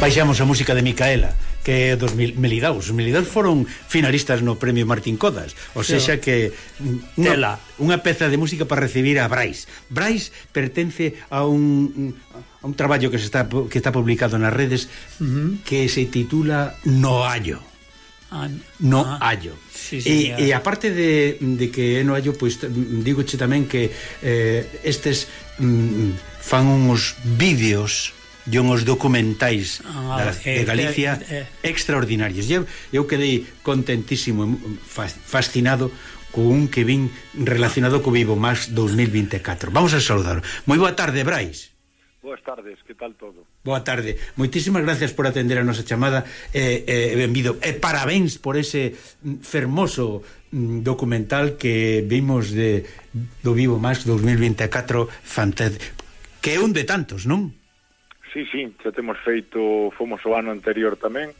Baixamos a música de Micaela que é dos mil, Melidaus Os Melidaus foron finalistas no Premio Martín Codas, ou sexa que unha, tela, unha peza de música para recibir a Brais. Brais pertence a un a un traballo que se está que está publicado nas redes uh -huh. que se titula Noallo. Ah, no ah, hallo. Sí, sí, e, e ah. aparte de, de que é no hallo, pois digoche tamén que eh, estes mm, fan uns vídeos e unhos documentais ah, da, eh, de Galicia eh, eh. extraordinarios. Eu, eu quedei contentísimo, fascinado con un que vin relacionado co Vivo Más 2024. Vamos a saludar. Moi boa tarde, Brais. Boas tardes, que tal todo? Boa tarde. Moitísimas gracias por atender a nosa chamada. Eh, eh, benvido. E eh, parabéns por ese mm, fermoso mm, documental que vimos de do Vivo Más 2024 Fantasy, que é un de tantos, non? Sí, sí, xa temos feito, fomos o ano anterior tamén,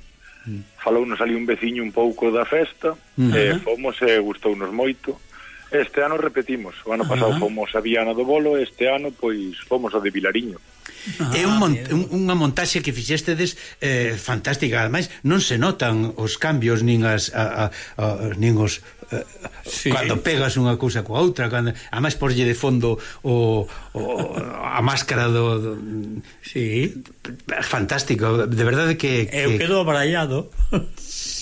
mm. falounos ali un veciño un pouco da festa, uh -huh. e fomos e gustounos moito. Este ano repetimos, o ano pasado uh -huh. fomos a Viana do Bolo, este ano pois fomos a de Vilariño. Ah, é un mont, un, unha montaxe que fixestedes eh, fantástica, ademais non se notan os cambios nin as a, a, a, nin os sí. cando pegas unha cousa coa outra, cando a máis porlle de fondo o, o a máscara do, do sí. fantástico, de verdade que, que... Eu quedo abraiado.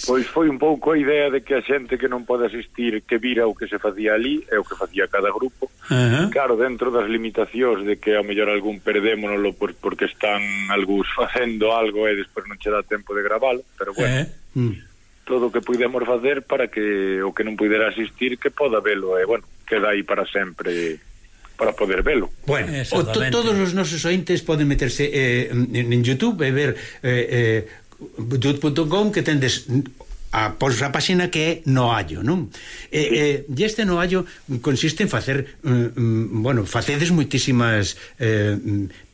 Pois foi un pouco a idea de que a xente que non pode asistir que vira o que se facía ali e o que facía cada grupo. Uh -huh. Claro, dentro das limitacións de que ao mellor algún perdémonolo por, porque están algúns facendo algo e despois non che dá tempo de gravalo, pero bueno. Uh -huh todo o que puidemos facer para que o que non puidera asistir que poda velo e, bueno, queda aí para sempre para poder velo. Bueno, o, to, todos os nosos ointes poden meterse eh, en Youtube e ver eh, eh, youtube.com que tendes a pois a páxina que é Noallo, non? E, e, eh, e este Noallo consiste en facer mm, mm, bueno, facedes moitísimas eh, mm,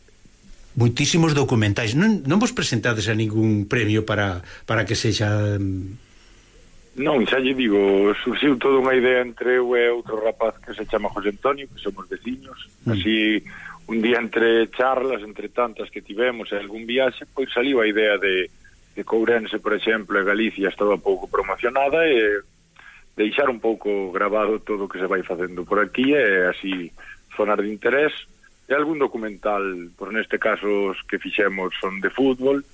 moitísimos documentais. Non, non vos presentades a ningún premio para, para que sexa mm, Non, xa lle digo, surxiu toda unha idea entre eu e outro rapaz que se chama José Antonio, que somos veciños, mm. así un día entre charlas, entre tantas que tivemos e algún viaxe, pois saliu a idea de, de Courense, por exemplo, e Galicia estaba pouco promocionada e deixar un pouco grabado todo o que se vai facendo por aquí e así zonas de interés. E algún documental, por neste caso os que fixemos son de fútbol,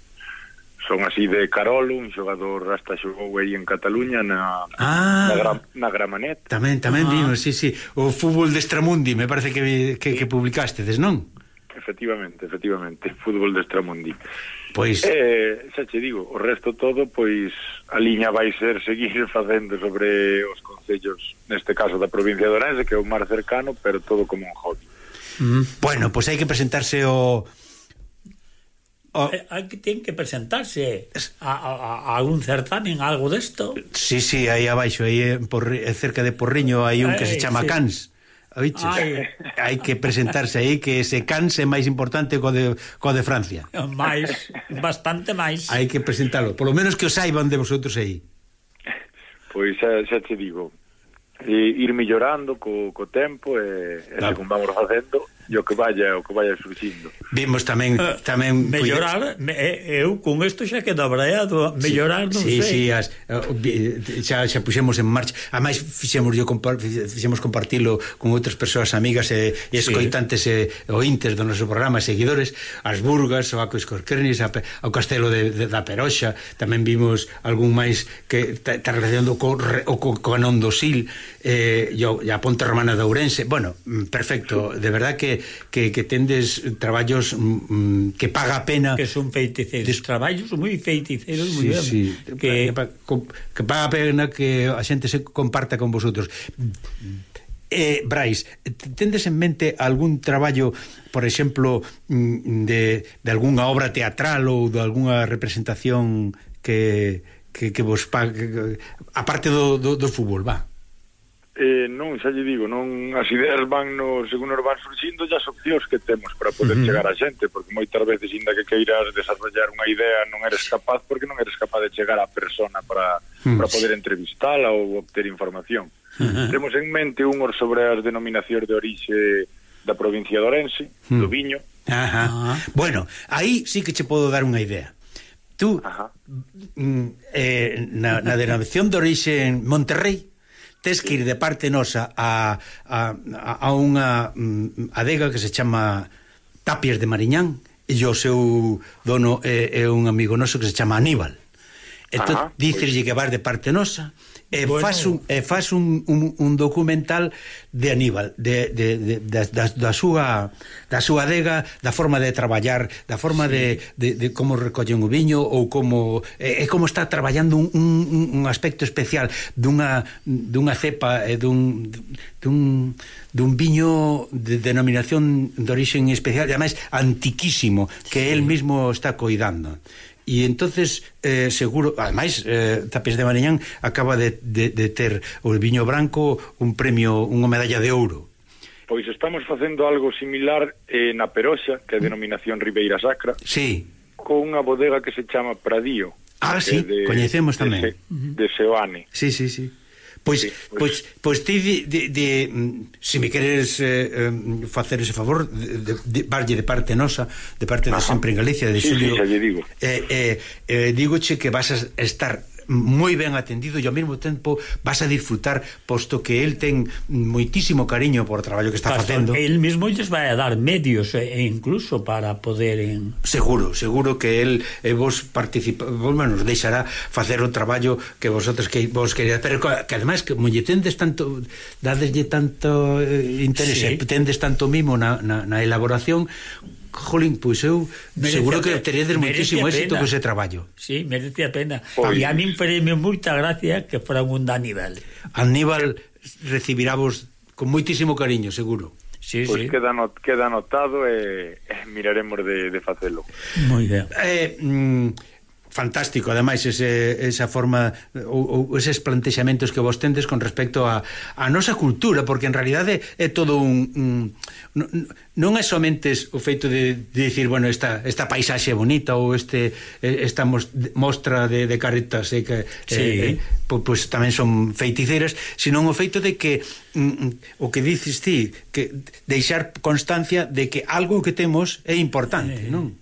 son así de Carolo, un xogador hasta xogou aí en Cataluña na, ah, na, gra, na Gramanet. Tamén, tamén ah. vimos, sí, sí. O fútbol de Estramundi, me parece que, que, que publicastedes, non? Efectivamente, efectivamente, fútbol de Estramundi. Pois... Eh, xa che digo, o resto todo, pois, a liña vai ser seguir facendo sobre os concellos, neste caso da provincia de Orense, que é o mar cercano, pero todo como un hobby. Mm. Bueno, pois hai que presentarse o O... Hai que ten que presentarse a, a, a algún certamen, algo desto. Sí, sí, aí abaixo, aí por, eh, cerca de Porriño hai un que se eh, chama sí. Cans. Oiches, hai que presentarse aí que ese Cans é máis importante co de, co de Francia. Máis, bastante máis. Hai que presentalo, polo menos que o saiban de vosotros aí. Pois xa, xa te digo, e, ir mellorando co, co tempo e, claro. e según vamos facendo e o que vaya, o que vaya surgindo. Vimos tamén eh, tamén mellorar, me, eh, eu con isto xa queda abraiado, mellorar sí, non sí, sei. Sí, as, eh, xa xa puxemos en marcha, a máis fixemos yo compar, fixemos compartilo con outras persoas amigas e, e escoitantes sí. e ointes do noso programa, seguidores, as Burgas, o Acos Corquernis, ao Castelo de, de, da Peroxa, tamén vimos algún máis que está relacionado co, o co, co Anón do Sil eh, e a Ponte Romana de Ourense. Bueno, mm, perfecto, de verdad que que, que, tendes traballos mm, mm, que paga a pena que son feiticeiros, Des... traballos moi feiticeiros sí, moi ben, sí. que... que paga a pena que a xente se comparta con vosotros Eh, Brais, tendes en mente algún traballo, por exemplo, mm, de, de algunha obra teatral ou de algunha representación que, que, que vos... Pa, aparte do, do, do fútbol, va? eh, non, xa lle digo, non as ideas van no, según nos van surgindo e as opcións que temos para poder uh -huh. chegar a xente, porque moitas veces, inda que queiras desarrollar unha idea, non eres capaz, porque non eres capaz de chegar á persona para, uh -huh. para poder entrevistala ou obter información. Uh -huh. Temos en mente un sobre as denominacións de orixe da provincia de Orense, uh -huh. do Viño. Ajá. -huh. Bueno, aí sí que che podo dar unha idea. Tú, Mm, eh, na, na denominación de orixe en Monterrey, tes que ir de parte nosa a, a, a unha mm, adega que se chama Tapias de Mariñán e o seu dono é, é un amigo noso que se chama Aníbal. Entón, dicerlle pois. que vas de parte nosa e bueno. faz un e faz un, un, un documental de Aníbal, de, de, de de, da, da súa da súa adega, da forma de traballar, da forma sí. de, de, de como recollen o viño ou como é, é como está traballando un, un, un aspecto especial dunha dunha cepa e dun dun dun viño de denominación de orixen especial, e ademais antiquísimo, que sí. el mesmo está coidando e entonces eh, seguro, ademais eh, Tapes de Mariñán acaba de, de, de ter o viño branco un premio, unha medalla de ouro. Pois estamos facendo algo similar eh, na Peroxa, que é a mm. denominación Ribeira Sacra Sí. con unha bodega que se chama Pradío Ah, sí, de, coñecemos tamén. De, de Seoane. Sí, sí, sí. Pois, sí, pois, pois, pois ti de, de, de, se me queres eh, facer ese favor de, de, varlle de parte nosa de parte Ajá. de sempre en Galicia de sí, Xulio sí, digo. Eh, eh, eh, digoche que vas a estar moi ben atendido e ao mesmo tempo vas a disfrutar posto que el ten moitísimo cariño por o traballo que está Pastor, facendo. El mesmo lles vai a dar medios eh, e incluso para poder en... Seguro, seguro que el eh, vos participa, vos menos deixará facer o traballo que vosotros que vos querías, pero que ademais que moi tendes tanto dadeslle tanto eh, interese, sí. tendes tanto mimo na, na, na elaboración Jolín, pois eu merece seguro que teredes moitísimo éxito con ese traballo. Sí, merece a pena. Pois. E a min fareme moita gracia que fora un de Aníbal. Aníbal recibirávos con moitísimo cariño, seguro. Sí, pois sí. queda, not, queda notado e, e miraremos de, de facelo. Moi ben. Eh, mm, fantástico, ademais, ese, esa forma ou, ou eses plantexamentos que vos tendes con respecto a, a nosa cultura, porque en realidade é todo un... un non, é somente o feito de, de dicir, bueno, esta, esta paisaxe bonita ou este, esta mostra de, de caretas eh, que eh, sí. eh, pois pues, tamén son feiticeiras, senón o feito de que mm, mm, o que dices ti, que deixar constancia de que algo que temos é importante, eh, non?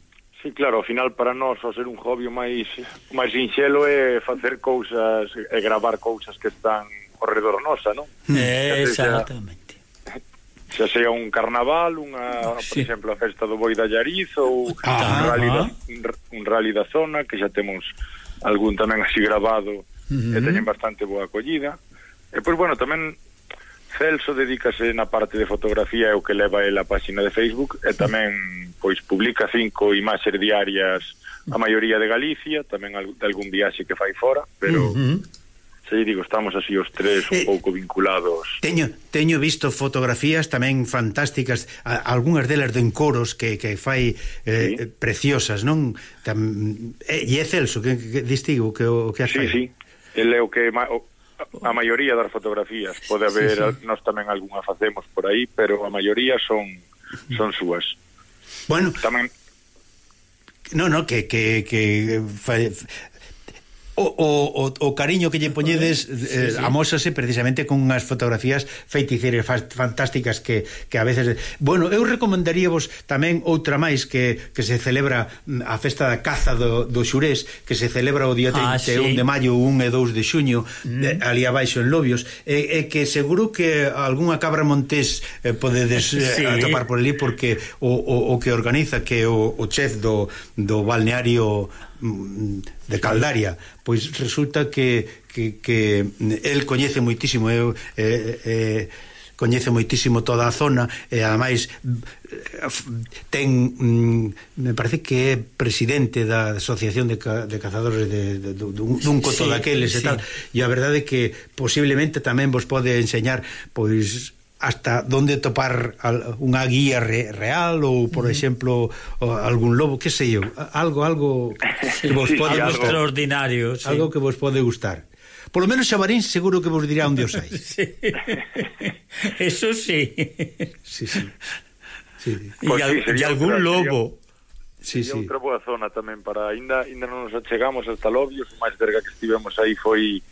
Sí, claro, ao final para nós ao ser un hobby máis máis sinxelo é facer cousas e gravar cousas que están ao redor nosa, non? Mm. Exactamente. Xa, xa sea un carnaval, unha, sí. por exemplo, a festa do Boi da Llariz ou ah, un, ah. rally da, un, un rally da zona que xa temos algún tamén así grabado uh mm-hmm. -huh. e teñen bastante boa acollida. E pois, bueno, tamén Celso dedícase na parte de fotografía é o que leva el a páxina de Facebook e tamén pois publica cinco imaxes diarias a maioría de Galicia, tamén de algún viaxe que fai fora, pero uh -huh. Sí, digo, estamos así os tres un eh, pouco vinculados. Teño teño visto fotografías tamén fantásticas, a, algunhas delas de Encoros que, que fai eh, sí. preciosas, non? Tam, e, e é Celso que, que distigo que o que as sí, fai. Sí, sí. Ele é o que o, a maioría das fotografías, pode haber, sí, sí. nós tamén algunha facemos por aí, pero a maioría son son súas. Bueno, tamén No, no, que, que, que o, o, o cariño que lle poñedes eh, sí, amósase precisamente con unhas fotografías feiticeiras fantásticas que, que a veces... Bueno, eu recomendaría vos tamén outra máis que, que se celebra mm, a festa da caza do, do Xurés, que se celebra o día 31 ah, sí. de maio, 1 e 2 de xuño, mm. Eh, ali abaixo en Lobios, e, e que seguro que algunha cabra montés eh, podedes eh, sí. atopar por ali, porque o, o, o que organiza, que o, o chef do, do balneario de Caldaria, pois resulta que que, que el coñece moitísimo eu eh, eh, coñece moitísimo toda a zona e ademais eh, ten mm, me parece que é presidente da asociación de, ca, de cazadores de, de, de, dun, dun coto sí, daqueles sí. e tal e a verdade é que posiblemente tamén vos pode enseñar pois hasta onde topar unha guía re, real ou, por uh -huh. exemplo, algún lobo, que sei eu, algo algo que vos sí, pode algo extraordinario, sí. algo que vos pode gustar. Por lo menos Xabarín seguro que vos dirá onde os hai. sí. Eso sí. sí, sí. sí. Pues e al, sí, algún otra, lobo. Sí, sí. outra boa zona tamén para aínda aínda non nos achegamos hasta Lobios, o máis verga que estivemos aí foi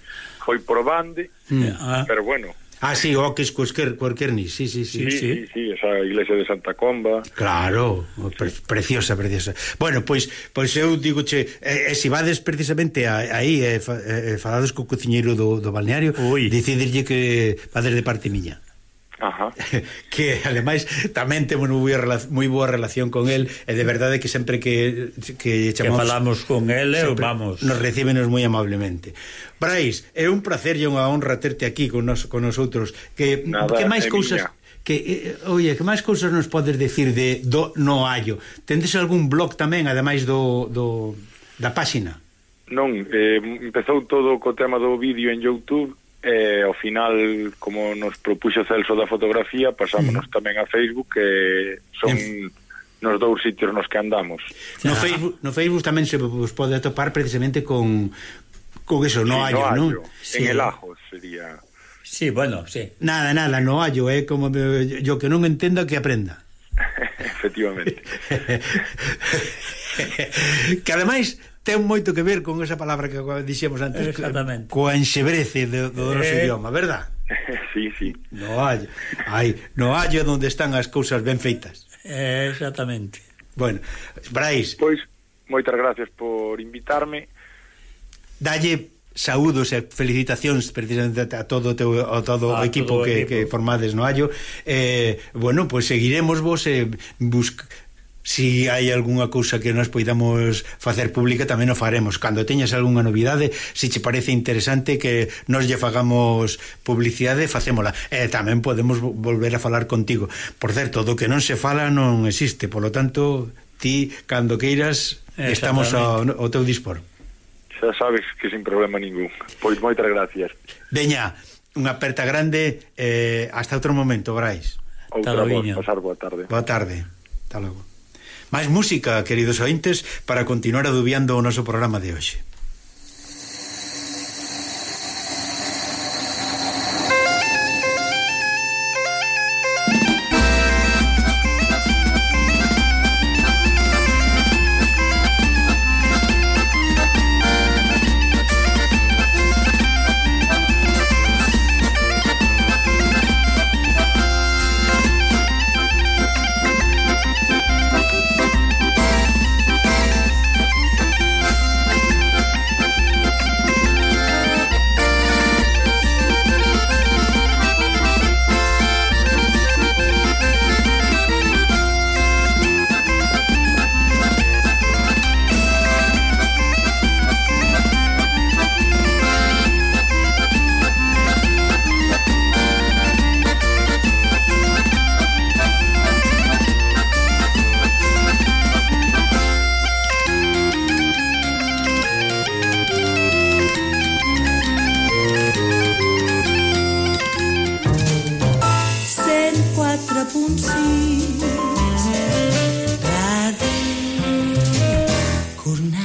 foi Probande, mm. Ah. pero bueno, Ah, sí, o que es cualquier, cualquier ni, sí sí sí, sí, sí, sí. Sí, esa iglesia de Santa Comba. Claro, oh, pre preciosa, preciosa. Bueno, pois, pois eu digo che, eh, e se vades precisamente aí, eh, fa, eh, falades co cociñeiro do, do balneario, decidirlle que vades de parte miña. Ajá. que ademais tamén temos moi boa moi boa relación con el e de verdade que sempre que que, chamamos, que falamos con el vamos. nos recibenos moi amablemente. Brais, é un placer e unha honra terte aquí con, nos, con nosotros. Que, Nada, que máis cousas que eh, oye, que máis cousas nos podes decir de do no hallo tendes algún blog tamén ademais do, do da páxina? Non, eh, empezou todo co tema do vídeo en Youtube e ao final, como nos propuxo Celso da fotografía, pasámonos mm. tamén a Facebook que son nos dous sitios nos que andamos. No Facebook, no Facebook tamén se vos pode atopar precisamente con con eso, no sí, hallo, no, Sí. En sí. el ajo sería. Sí, bueno, sí. Nada, nada, no hallo, é eh, como yo que non entenda que aprenda. Efectivamente. que ademais ten moito que ver con esa palabra que dixemos antes Exactamente. coa enxebrece do, do noso eh... idioma, verdad? sí, sí. No hallo, hai, no hallo onde están as cousas ben feitas. Eh, exactamente. Bueno, Brais. Pois, moitas gracias por invitarme. Dalle saúdos e felicitacións precisamente a todo o teu a todo o equipo, todo que, equipo. que, que formades no hallo. Eh, bueno, pois pues seguiremos vos eh, buscando si hai algunha cousa que nos poidamos facer pública tamén o faremos. Cando teñas algunha novidade se che parece interesante que nos lle fagamos publicidade facémola. E tamén podemos volver a falar contigo. Por certo, do que non se fala non existe. Polo tanto ti cando queiras estamos ao, ao teu dispor. Xa sabes que sin problema ningún. Pois moitas gracias. Veña, unha aperta grande eh, hasta outro momento, Brais. Outra boa, pasar boa tarde. Boa tarde, hasta logo Máis música, queridos ointes, para continuar adubiando o noso programa de hoxe.